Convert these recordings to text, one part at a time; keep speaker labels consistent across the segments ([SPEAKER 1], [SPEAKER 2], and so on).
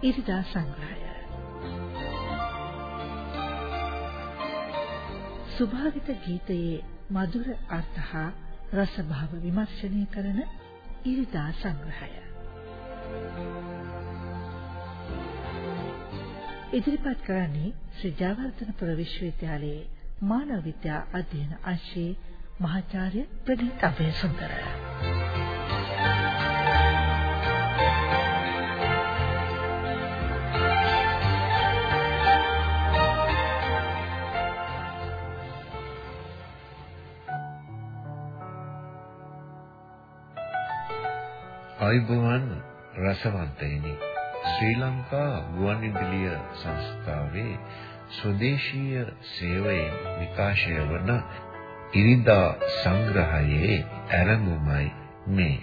[SPEAKER 1] ඉරිදා සංග්‍රහය. සුභාවිත ගීතයේ මధుර අර්ථ හා රසභාව විමර්ශනය කරන ඉරිදා සංග්‍රහය. ඉදිරිපත් කරන්නේ ශ්‍රී ජයවර්ධනපුර විශ්වවිද්‍යාලයේ මානව විද්‍යා අධ්‍යයන අංශයේ මහාචාර්ය ප්‍රදීප් අබේසුන්දර.
[SPEAKER 2] ආයුබෝවන් රසවන්තයිනි. ශ්‍රී ලංකා ගුවන්විදුලිය සංස්ථාවේ ස්වදේශීය සේවයෙන් විකාශය වන ඉරිදා සංග්‍රහයේ ආරම්භමයි මේ.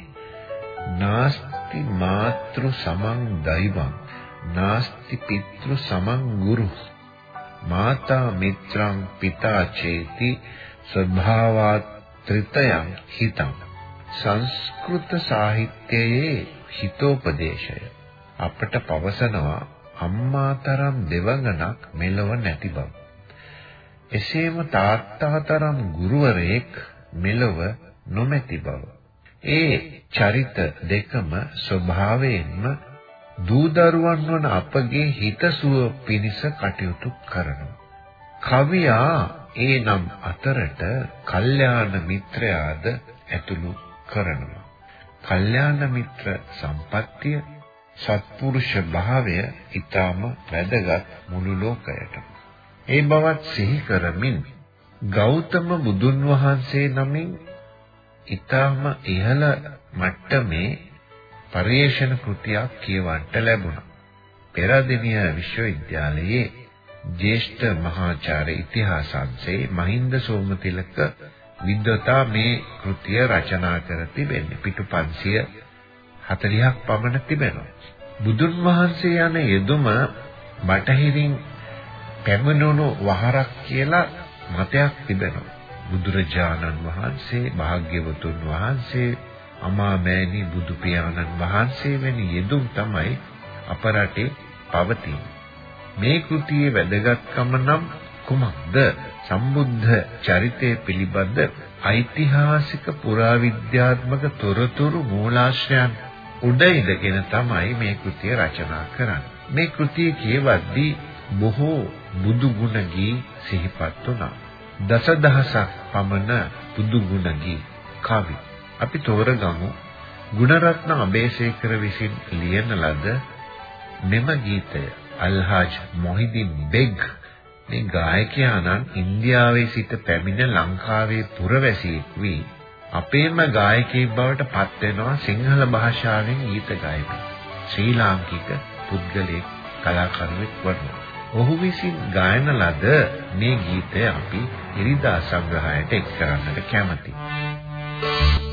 [SPEAKER 2] නාස්ති මාතෘ සමං දෛවං නාස්ති පිතෘ සමං ගුරු. මාතා මිත්‍රං පිතා චේති ස්වභාවාත් ත්‍රිතයං හිතං. සංස්කෘත සාහිත්‍යයේ හිතෝපදේශය අපට පවසනවා අම්මාතරම් දෙවඟනක් මෙලව නැති බව. එසේම තාත්තාතරම් ගුරුවරයෙක් මෙලව නොමැති බව. ඒ චරිත දෙකම ස්වභාවයෙන්ම දූ දරුවන් වන අපගේ හිතසුව පිණිස කටයුතු කරනවා. කවියා ඒ නම් අතරට කල්යාණ මිත්‍රයාද ඇතුළු කරනවා. කල්යාණ මිත්‍ර සම්පත්තිය සත්පුරුෂ භාවය ඊටම වැදගත් මුළු ලෝකයටම. ඒ බවත් සිහි කරමින් ගෞතම බුදුන් වහන්සේ නමින් ඊටම ඉහළ මට්ටමේ පරිේශන කෘතියක් කියවන්න ලැබුණා. පෙරදිනිය විශ්වවිද්‍යාලයේ ජ්‍යෙෂ්ඨ මහාචාර්ය ඉතිහාසංශේ මහින්ද සෝමතිලක විද්වතා මේ කෘතිය රචනා කර තිබෙන්නේ. පිටු 540ක් පමණ තිබෙනවා. බුදුන් වහන්සේ යන යෙදුම බටහිරින් පැමිණුණු වහරක් කියලා මතයක් තිබෙනවා. බුදුරජාණන් වහන්සේ, භාග්‍යවතුන් වහන්සේ, අමාමෑණි බුදු පියාණන් වහන්සේ වැනි යෙදුම් තමයි අප රටේ පවතින්නේ. මේ කෘතියේ වැදගත්කම නම් කුමක්ද? සම්බුද්ධ චරිතය පිළිබඳ ඓතිහාසික පුරාවිද්‍යාත්මක තොරතුරු මූලාශ්‍රයන් උඩ ඉඳගෙන තමයි මේ කෘතිය රචනා කරන්නේ. මේ කෘතිය කියවද්දී බොහෝ බුදු ගුණ ගී සිහිපත් වුණා. දසදහසක් පමණ බුදු ගුණ ගී කවි. අපි තෝරගමු ගුණරත්න අබේසේකර විසින් ලියන ලද මෙම ගීතය අල්හාජ් මොහිදින් බෙග් මේ ගායකයාණන් ඉන්දියාවේ සිට පැමිණ ලංකාවේ පුරවැසියෙක් වී අපේම ගායකයෙක් බවට පත් වෙනවා සිංහල භාෂාවෙන් ගීත ගායමින්. ශ්‍රී ලාංකික පුද්ගලයෙක් කලාකරුවෙක් වනවා. ඔහු විසින් ගායන ලද මේ ගීතය අපි ඉරිදා සංග්‍රහයට එක් කරන්නට කැමතියි.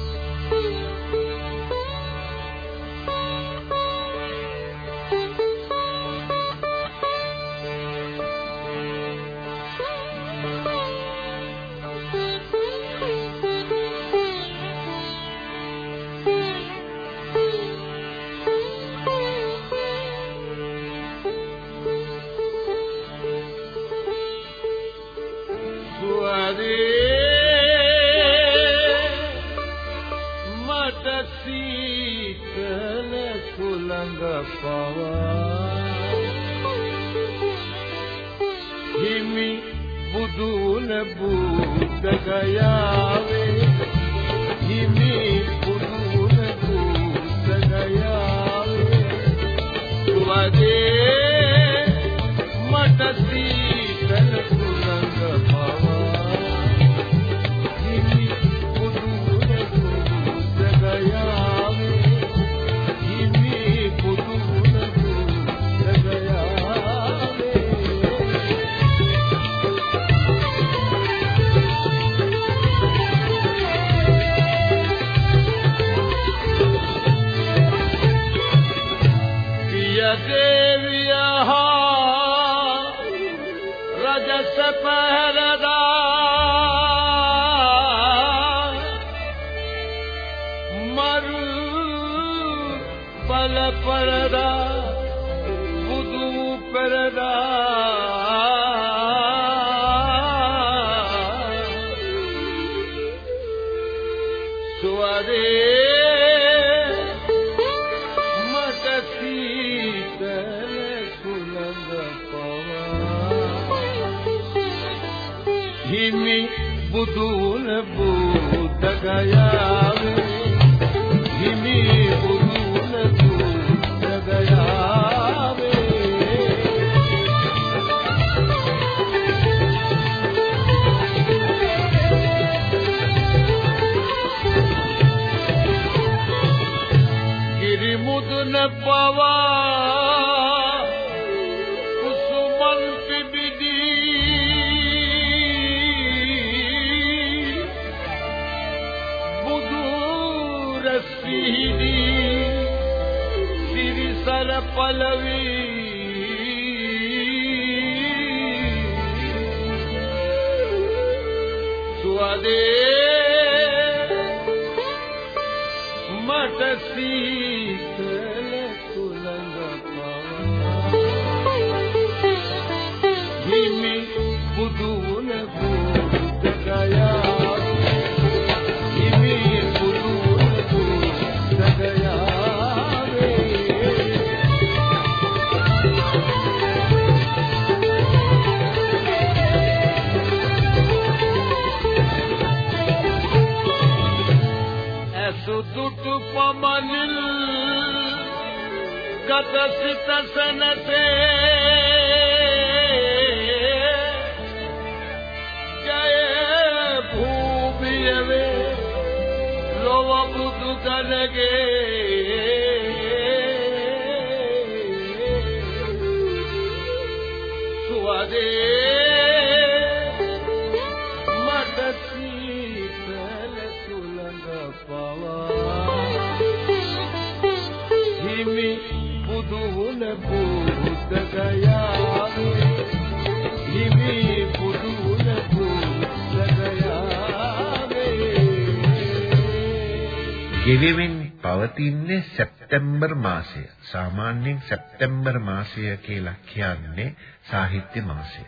[SPEAKER 2] ගෙවෙමින් පවතින්නේ සැප්තැම්බර් මාසය. සාමාන්‍යයෙන් සැප්තැම්බර් මාසය කියලා කියන්නේ සාහිත්‍ය මාසය.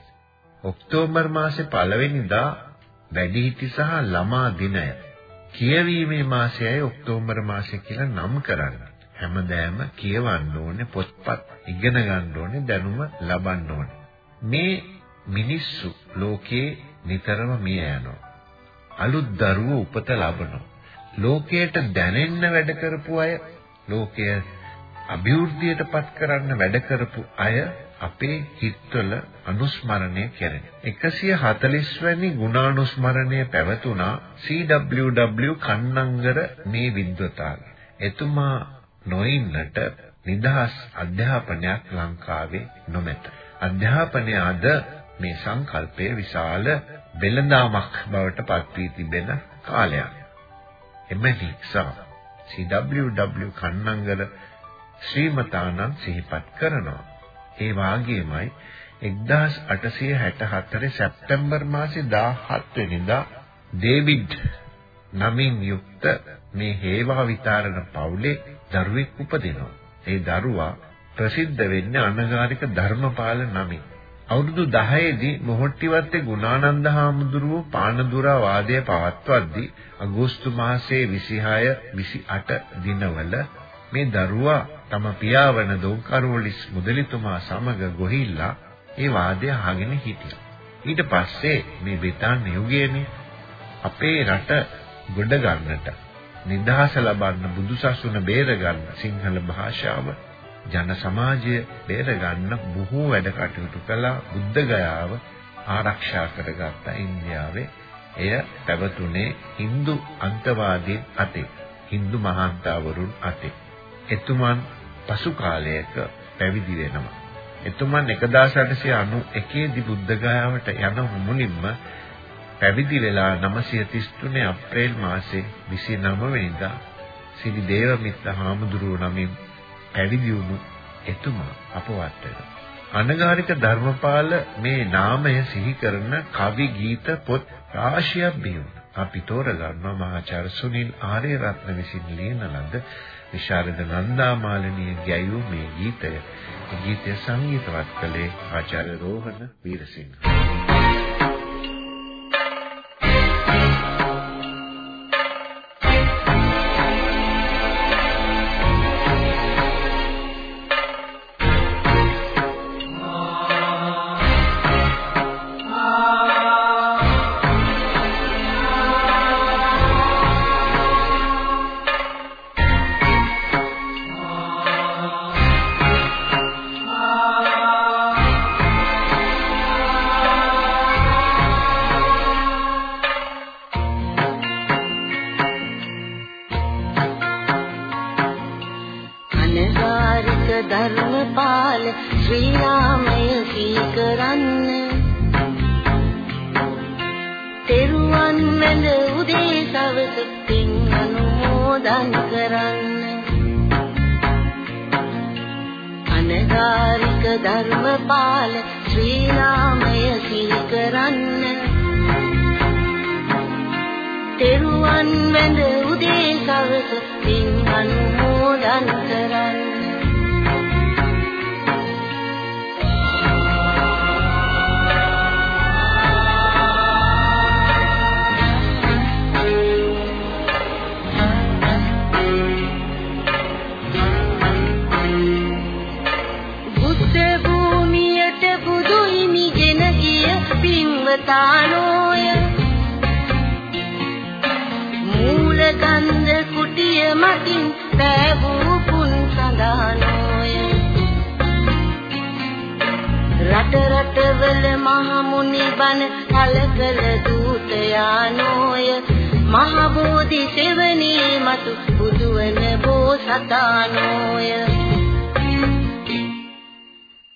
[SPEAKER 2] ඔක්තෝබර් මාසේ පළවෙනිදා වැඩිහිටි සහ ළමා දිනය. කියවීමේ මාසයයි ඔක්තෝබර් මාසය කියලා නම් කරන්නේ. හැමදාම කියවන්න ඕනේ පොත්පත් ඉගෙන ගන්න ඕනේ දැනුම ලබන්න ඕනේ. මේ මිනිස්සු ලෝකේ නිතරම මිය යනවා. අලුත් දරුවෝ උපත ලබනවා. ලෝකයට දැනෙන්න වැඩ කරපු අය ලෝකය අභිවෘද්ධියටපත් කරන්න වැඩ කරපු අය අපේ හිත්වල අනුස්මරණය කරන 140 වැනි ගුණානුස්මරණය පැවතුණා CWW කන්නංගර මේ විද්වතාව. එතුමා නොඉන්නට නිදහස් අධ්‍යාපනයක් ලංකාවේ නොමැත. අධ්‍යාපනය අද මේ සංකල්පයේ විශාල වෙළඳාමක් බවට පත් වී තිබෙන කාලයක්. එම නිසා CWW කන්නංගල ශ්‍රීමතානන් සිහිපත් කරනවා. ඒ වාගේමයි 1864 සැප්තැම්බර් මාසේ 17 වෙනිදා ඩේවිඩ් නමින් යුක්ත මේ හේවා විතරණ පවුලේ දරුවෙක් උපදිනවා. ඒ දරුවා ප්‍රසිද්ධ වෙන්නේ අනගාരിക ධර්මපාල නමින්. අවුරුදු 10 දී මොහොට්ටිවත්තේ ගුණානන්ද හාමුදුරුවෝ පානදුරා වාදය පවත්වද්දී අගෝස්තු මාසයේ 26 28 දිනවල මේ දරුවා තම පියාවන දොංකරෝලිස් මුදලිතුමා සමග ගොහිල්ලා ඒ වාදය අහගෙන හිටියා. ඊට පස්සේ මේ බ්‍රිතාන්‍ය යුගයේනේ අපේ රට ගොඩ ගන්නට නිදහස ලබන්න බුදුසසුන බේර ගන්න සිංහල භාෂාව ජන සමාජය බේරගන්න බොහෝ වැඩ කටයුතු කළා. බුද්ධ ගයාව ආරක්ෂා කරගත්ත ඉන්දියාවේ. එය පැවතුනේ Hindu අන්තවාදීන් අතේ Hindu මහාන්තවරුන් අතේ. එතුමන් පසු කාලයක පැවිදි වෙනවා. එතුමන් 1891 දී බුද්ධ ගයාවට යන මුලින්ම පැවිදි වෙලා 933 අප්‍රේල් මාසේ 29 වෙනිදා සිරි දේවමිත්ත හාමුදුරුවෝ නමින් පැවිදි වුණු එතුමා අපවත් වෙනවා. අනගාരിക ධර්මපාල මේ නාමය සිහි කරන කවි ගීත පොත් රාශියක් බිහිවුණා. අපි තෝරගන්නවා මහාචාර්ය සුනිල් ආරේරත්න විසින් ලියන ලද විශාරද නන්දාමාලිනිය ගැයූ මේ ගීතය. මේ ගීතය සංගීතවත් කළේ ආචාර්ය රෝහණ වීරසිංහ.
[SPEAKER 3] ධර්මපාල ශ්‍රී රාමය සීකරන්න තෙරුවන් වැඳ උදේ සවස කුටිය මතින් පෑවූ පුන් සඳහනෝය. රට රටවල මහ මුනි බණ පළ කළ දූතයානෝය. මහ බෝධි සෙවණේ මතු බුදුවන බෝසතානෝය.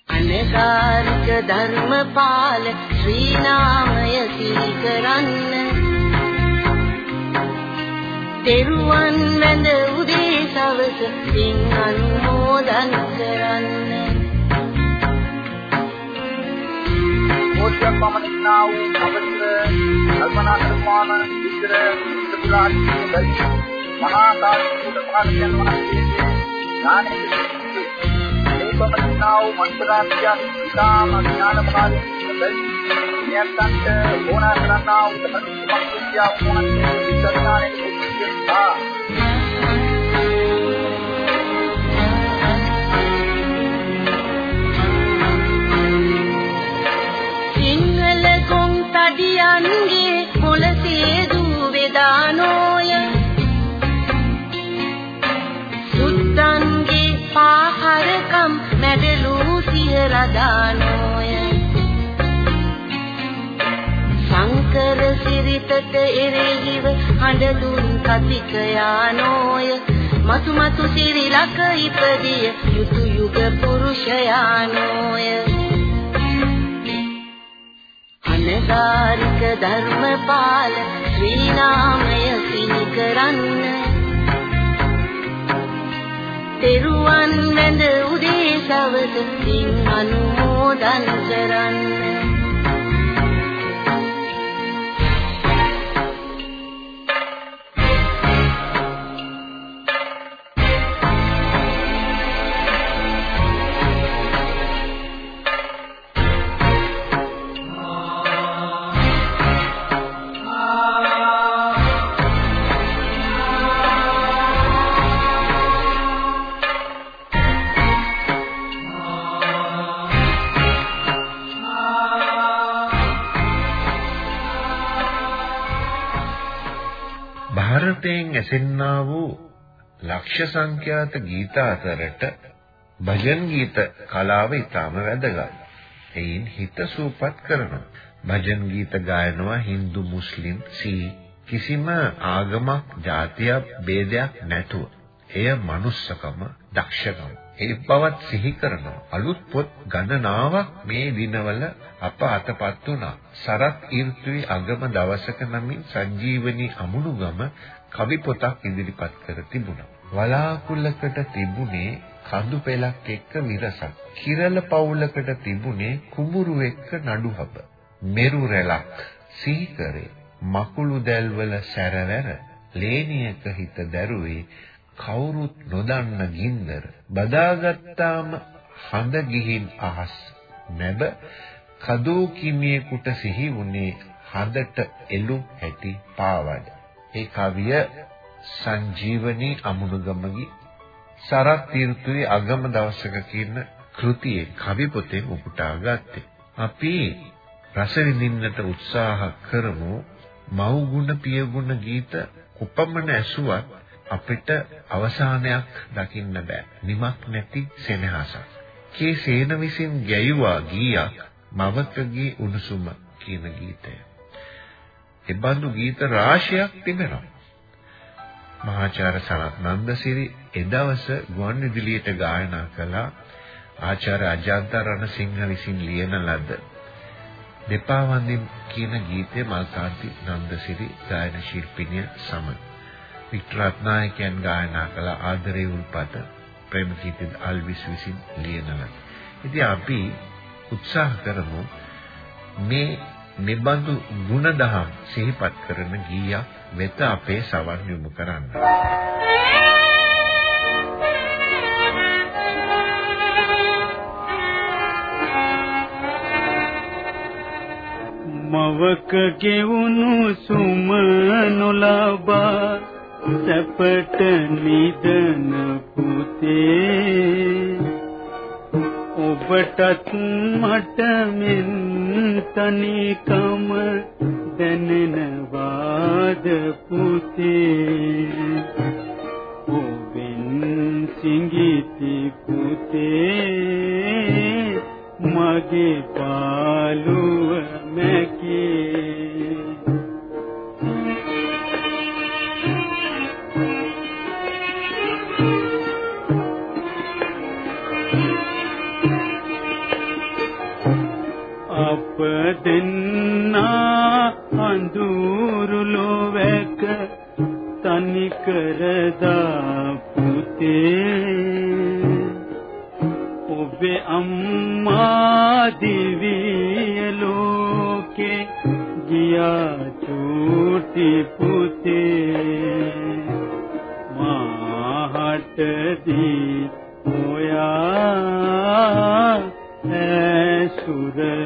[SPEAKER 3] අනකාරික ධර්මපාල ශ්‍රී නාමය සිහි කරන්න තෙරුවන් වැඳ උදේ සවස පින් අනුමෝදන් කරන්න.
[SPEAKER 4] මොහොතක් පමණින්නා වූ අවසර කල්පනා කරපාන විතර සුදුලාදී බැරි. මහා කාර්යුත පහළයන් වහන්සේගේ ඥානෙ මේ පමණින්නා වූ මන්ත්‍රාත්‍ය ඉතාම ඥාන පහළින් බැරි. නියත්තන්ට ඕනා කරන්නා වූ ධර්ම විද්‍යාව වුණත් විද්‍යාඥානෙ
[SPEAKER 3] සිංහල කොන් තඩියන්ගේ මොලසේ දුවේදානෝය සුත්තන්ගේ පාහරකම් මැඩලූ සියරදානෝය සංකර සිරිතට එරෙහිව හඬ දුන් කතික යානෝය මතු මතු සිරිලක ඉපදිය යුතු යුග පුරුෂයානෝය. අනගාരിക ධර්මපාල ශ්‍රී නාමය සිහි කරන්න. තෙරුවන් වැඳ උදේ සවස පින් අනුමෝදන් කරන්න.
[SPEAKER 2] ඇසෙන්නා වූ ලක්ෂ සංඛ්‍යාත ගීත අතරට භජන් ගීත කලාව ඊටම වැදගත්. එයින් හිත සූපත් කරනවා. භජන් ගීත ගායනවා Hindu Muslim සී කිසිම ආගමක් ජාතියක් ભેදයක් නැතුව. එය manussකම දක්ෂකම ඒ බවත් සිහි කරනවා. අලුත් පොත් ගණනාවක් මේ දිනවල අප අතපත් වුණා. සරත් ඍතුවේ අගම දවසක නමින් සංජීවනී අමුණුගම කවි පොතක් ඉදිරිපත් කර තිබුණා. වලාකුළකට තිබුණේ කඳු පෙලක් එක්ක විරසක්. කිරල පවුලකට තිබුණේ කුඹුරු එක්ක නඩුහබ. මෙරු රැලක් සීකරේ මකුළු දැල්වල සැරවැර ලේනියක හිත දැරුවේ කවුරුත් නොදන්න ගින්දර බදාගත්තාම හඳ ගිහින් අහස් නැබ කදෝ කිමියෙකුට සිහි වුණේ හඳට එළු හැටි පාවඩ ඒ කවිය සංජීවනී අමුණුගමගේ සරත් තීර්ථයේ අගම දවසක කියන කෘතියේ කවි පොතෙන් උපුටා ගත්තේ අපි රස විඳින්නට උත්සාහ කරමු මව් ගුණ පිය ගුණ ගීත උපමන ඇසුවත් අපිට අවසානයක් දකින්න බෑ. නිමක් නැති සෙනෙහසක්. කේ සේන විසින් ගැයුවා ගීයක් මවකගේ උණුසුම කියන ගීතය. එබඳු ගීත රාශියක් තිබෙනවා. මහාචාර්ය සනත් නන්දසිරි එදවස ගුවන්විදුලියට ගායනා කළා ආචාර්ය අජන්ත රණසිංහ විසින් ලියන ලද දෙපා වන්දින් කියන ගීතය මල්කාන්ති නන්දසිරි ගායන ශිල්පිනිය සමග වික්ටර් රත්නායකයන් ගායනා කළ ආදරේ උල්පත ප්‍රේමකීර්ති අල්විස් විසින් ලියන ලද. ඉතින් අපි උත්සාහ කරමු මේ නිබඳු ಗುಣදහම් සිහිපත් කරන ගීයක් වෙත අපේ සවන් යොමු කරන්න.
[SPEAKER 5] මවක ගෙවුණු සුම නොලබා සැපට නිදන පුතේ ඔබටත් මට මෙන් තනිකම දැනෙනවාද පුතේ. ඔබෙන් සිඟිති පුතේ මගේ පාළුව අම්මා දිවිය ලෝකේ ගියා චූටි පුතේ. මාහට දී ඔයා ඇසුරලොව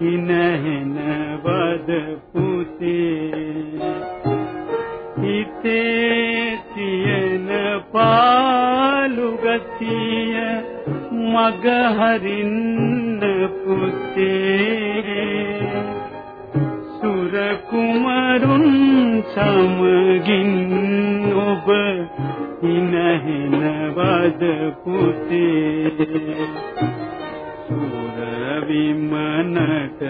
[SPEAKER 5] හිනහෙන වද පුතේ. හිතේ තියෙන පාලු ගතිය මග හරින්න පුතේ. සුර කුමරුන් සමගින් ඔබ හිනහෙනවද පුතේ. සුර විමනට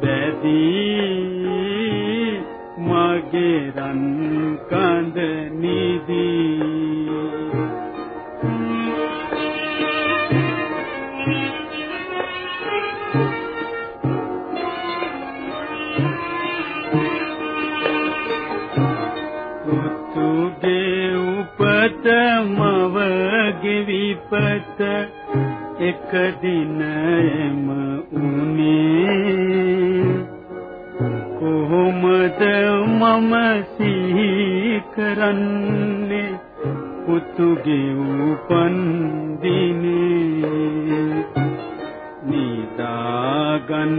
[SPEAKER 5] බැදී මගේ රන් කඳ නිදී. පුතුගේ උපත මවගේ විපත එක දිනයම උනේ කොහොමද මම සිහි කරන්නේ පුතුගේ උපන් දිනේ නිදාගන්න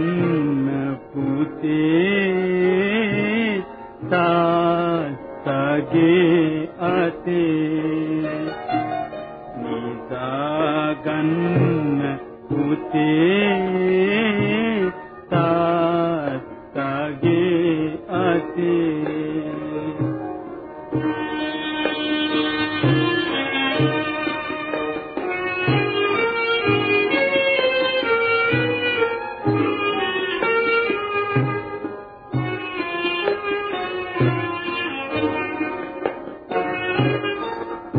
[SPEAKER 5] පුතේ තාත්තගේ අතේ නිදාගන්න පුතේ.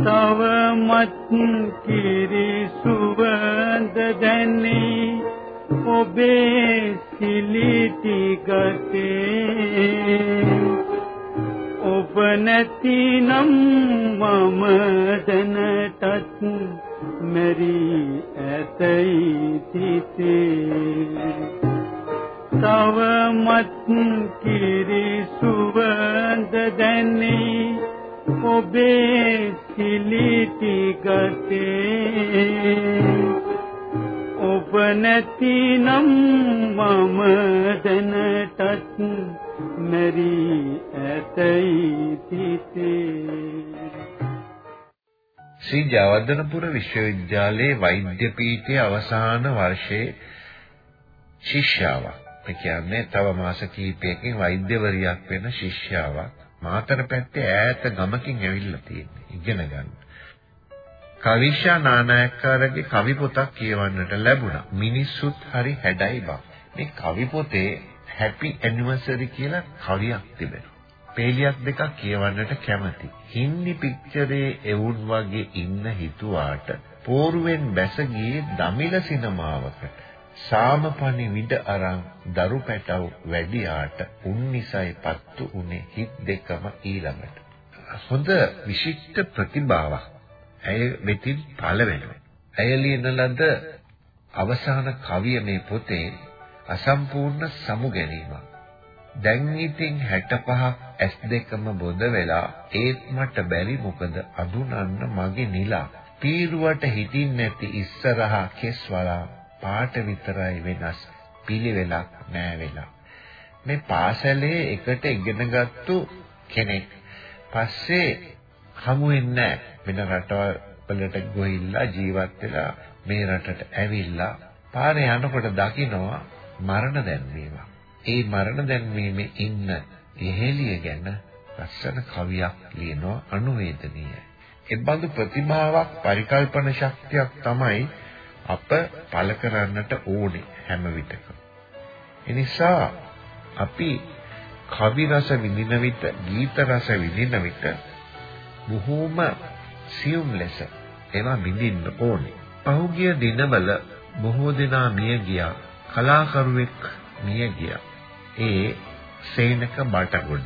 [SPEAKER 5] තවමත් කිරි සුවඳ දැනී ඔබේ සිලිටි ගතේ. ඔබ නැතිනම් මම දැනටත් මෙරි ඇතයි සිතේ. තවමත් කිරි සුවඳ දැනී ඔබේ කිලිටි ගතේ ඔබ නැතිනම් මම දැනටත් මැරී ඇතයි සිතේ
[SPEAKER 2] ශ්‍රී ජයවර්ධනපුර විශ්වවිද්‍යාලයේ වෛද්‍ය පීඨයේ අවසාන වර්ෂයේ ශිෂ්‍යාවක්. ඒ කියන්නේ තව මාස කිහිපයකින් වෛද්‍යවරියක් වෙන ශිෂ්‍යාවක්. මාතර පැත්තේ ඈත ගමකින් ඇවිල්ලා තියෙන්නේ ඉගෙන ගන්න. කවිෂා නානායක්කාරගේ කවි පොතක් කියවන්නට ලැබුණා. මිනිස්සුත් හරි හැඩයි බා. මේ කවි පොතේ හැපි ඇනිවර්සරි කියලා කවියක් තිබෙනවා. පේලියක් දෙකක් කියවන්නට කැමති. හින්දි පික්චරේ එවුන් වගේ ඉන්න හිතුවාට පෝරුවෙන් බැස ගියේ දමිළ සිනමාවකට. සාමපණි විඩ අරන් දරු පැටව වැඩියාට උන්නිසයි පත්තු උනේ හිත් දෙකම ඊළඟට. හොඳ විශිෂ්ට ප්‍රතිභාවක්. ඇය වෙතින් පළ වෙනවා. ඇය ලියන ලද අවසාන කවිය මේ පොතේ අසම්පූර්ණ සමු ගැනීමක්. දැන් ඉතින් 65 ඇස් දෙකම බොඳ වෙලා ඒත් මට බැරි මොකද අඳුනන්න මගේ නිලා පීරුවට හිටින් නැති ඉස්සරහා කෙස් වලා පාට විතරයි වෙනස් පිළිවෙලක් නෑ වෙලා. මේ පාසලේ එකට ඉගෙනගත්තු කෙනෙක් පස්සේ හමු වෙන්නේ වෙන රටවල් වලට ගොහිල්ලා ජීවත් වෙලා මේ රටට ඇවිල්ලා පාරේ යනකොට දකිනවා මරණ දැන්වීමක්. ඒ මරණ දැන්වීමේ ඉන්න එහෙලිය ගැන ලස්සන කවියක් ලියනවා අනුවේදනීය. එබඳු ප්‍රතිභාවක් පරිකල්පන ශක්තියක් තමයි අප පළ කරන්නට ඕනේ හැම විටකම. එනිසා අපි කවි රස විඳින විට, ගීත රස විඳින විට බොහෝම සියුම් ලෙස ඒවා විඳින්න ඕනේ. පහුගිය දිනවල බොහෝ දෙනා මිය ගියා, කලාකරුවෙක් මිය ගියා. ඒ සේනක බටගොඩ.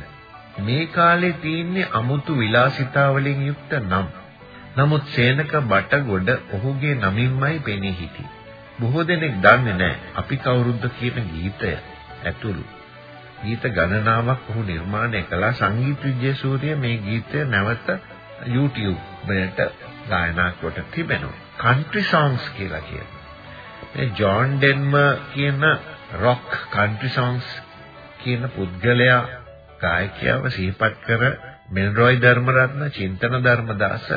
[SPEAKER 2] මේ කාලේ තියෙන්නේ අමුතු විලාසිතා වලින් යුක්ත නම්. නමුත් සේනක බටගොඩ ඔහුගේ නමින්මයි පෙනී හිටියේ. බොහෝ දෙනෙක් දන්නේ නැහැ අපි කවුරුද්ද කියන ගීතය ඇතුළු. ගීත ගණනාවක් ඔහු නිර්මාණය කළා සංගීත විජේසූරිය මේ ගීතය නැවත YouTube වලට ගායනා කොට තිබෙනවා. country songs කියලා කියනවා. මේ ජෝන් ඩෙන්මර් කියන rock country songs කියන පුද්ගලයා ගායකයව සිහිපත් කර මෙල්රොයි ධර්මරත්න චින්තන ධර්මදාස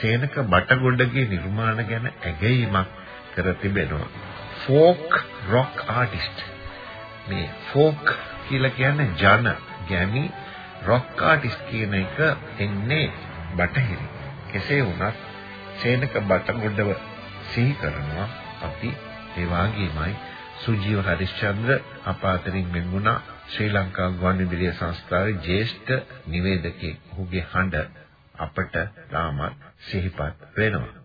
[SPEAKER 2] සේනක බටගොඩගේ නිර්මාණ ගැන ඇගයීමක් කර තිබෙනවා. ෆෝක් රොක් ආටිස්ට් මේ ෆෝක් කියලා කියන්නේ ජන ගැමි රොක් ආටිස්ට් කියන එක එන්නේ බටහිර. කෙසේ වුණත් සේනක බටගොඩව සිහි කරනවා අපි ඒ වාගේමයි. සුජීව හරිශ්චන්ද්‍ර අප අතරින් මෙන්ුණා ශ්‍රී ලංකා ගුවන්විදුලි සංස්ථාවේ ජ්‍යෙෂ්ඨ නිවේදකයෙක්. ඔහුගේ හඬ. අපට තාමත් සිහිපත් වෙනවා.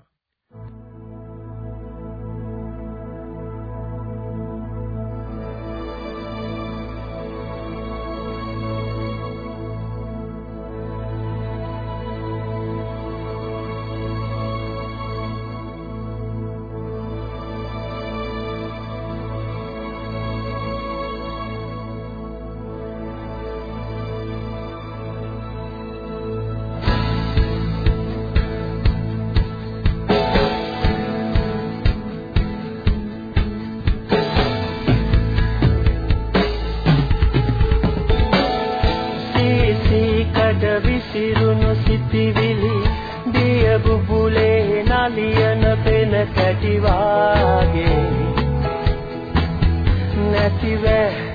[SPEAKER 2] happy there.